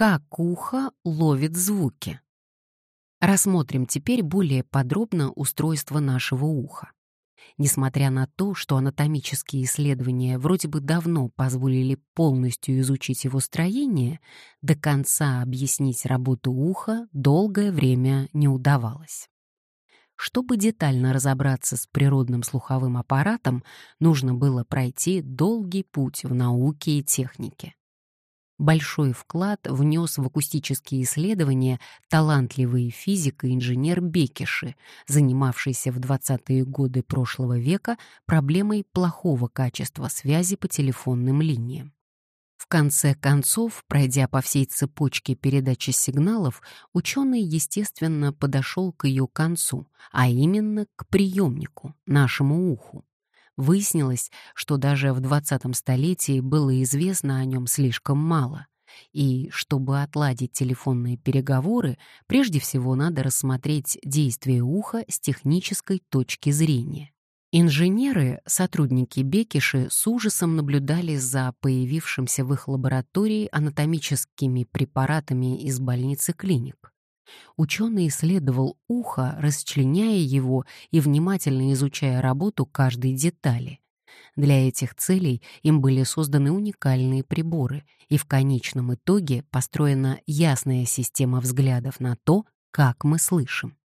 Как ухо ловит звуки? Рассмотрим теперь более подробно устройство нашего уха. Несмотря на то, что анатомические исследования вроде бы давно позволили полностью изучить его строение, до конца объяснить работу уха долгое время не удавалось. Чтобы детально разобраться с природным слуховым аппаратом, нужно было пройти долгий путь в науке и технике. Большой вклад внес в акустические исследования талантливый физик и инженер Бекиши, занимавшийся в 20-е годы прошлого века проблемой плохого качества связи по телефонным линиям. В конце концов, пройдя по всей цепочке передачи сигналов, ученый, естественно, подошел к ее концу, а именно к приемнику, нашему уху. Выяснилось, что даже в 20 столетии было известно о нем слишком мало. И чтобы отладить телефонные переговоры, прежде всего надо рассмотреть действие уха с технической точки зрения. Инженеры, сотрудники Бекиши, с ужасом наблюдали за появившимся в их лаборатории анатомическими препаратами из больницы клиник. Ученый исследовал ухо, расчленяя его и внимательно изучая работу каждой детали. Для этих целей им были созданы уникальные приборы, и в конечном итоге построена ясная система взглядов на то, как мы слышим.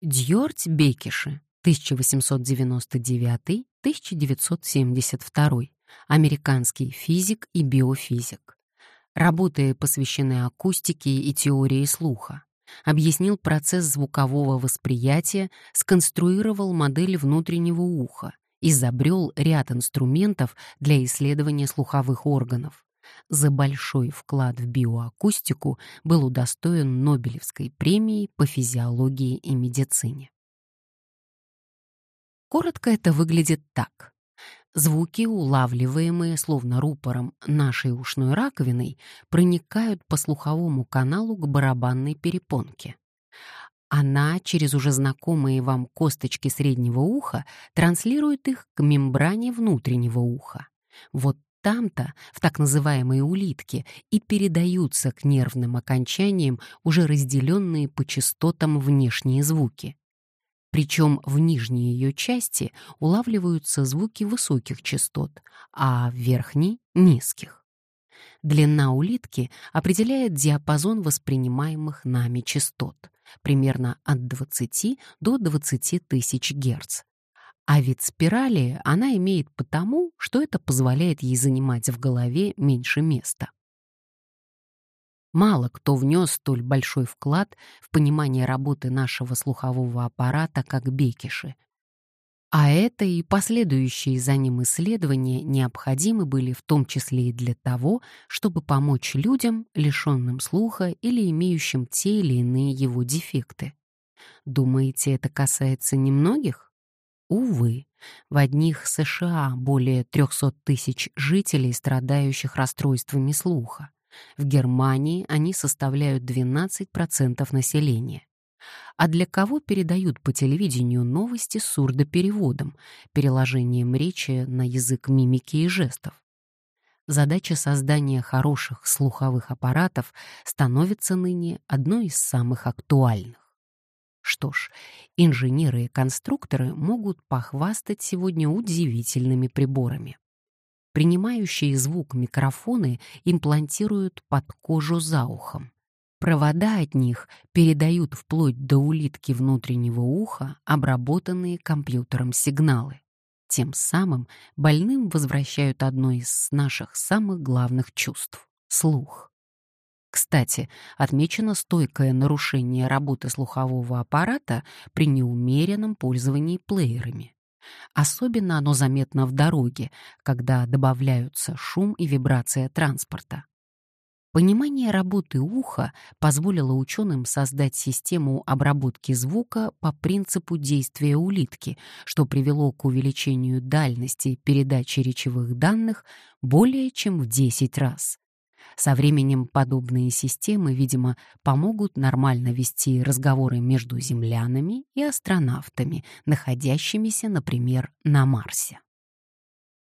Дьорть Бекиши, 1899-1972, американский физик и биофизик. Работы посвящены акустике и теории слуха объяснил процесс звукового восприятия, сконструировал модель внутреннего уха, изобрел ряд инструментов для исследования слуховых органов. За большой вклад в биоакустику был удостоен Нобелевской премии по физиологии и медицине. Коротко это выглядит так. Звуки, улавливаемые словно рупором нашей ушной раковиной, проникают по слуховому каналу к барабанной перепонке. Она через уже знакомые вам косточки среднего уха транслирует их к мембране внутреннего уха. Вот там-то, в так называемой улитке, и передаются к нервным окончаниям уже разделенные по частотам внешние звуки. Причем в нижней ее части улавливаются звуки высоких частот, а в верхней — низких. Длина улитки определяет диапазон воспринимаемых нами частот, примерно от 20 до 20 тысяч Герц. А вид спирали она имеет потому, что это позволяет ей занимать в голове меньше места. Мало кто внес столь большой вклад в понимание работы нашего слухового аппарата, как Бекиши. А это и последующие за ним исследования необходимы были в том числе и для того, чтобы помочь людям, лишенным слуха или имеющим те или иные его дефекты. Думаете, это касается немногих? Увы, в одних США более 300 тысяч жителей, страдающих расстройствами слуха. В Германии они составляют 12% населения. А для кого передают по телевидению новости с сурдопереводом, переложением речи на язык мимики и жестов? Задача создания хороших слуховых аппаратов становится ныне одной из самых актуальных. Что ж, инженеры и конструкторы могут похвастать сегодня удивительными приборами. Принимающие звук микрофоны имплантируют под кожу за ухом. Провода от них передают вплоть до улитки внутреннего уха обработанные компьютером сигналы. Тем самым больным возвращают одно из наших самых главных чувств — слух. Кстати, отмечено стойкое нарушение работы слухового аппарата при неумеренном пользовании плеерами. Особенно оно заметно в дороге, когда добавляются шум и вибрация транспорта. Понимание работы уха позволило ученым создать систему обработки звука по принципу действия улитки, что привело к увеличению дальности передачи речевых данных более чем в 10 раз. Со временем подобные системы, видимо, помогут нормально вести разговоры между землянами и астронавтами, находящимися, например, на Марсе.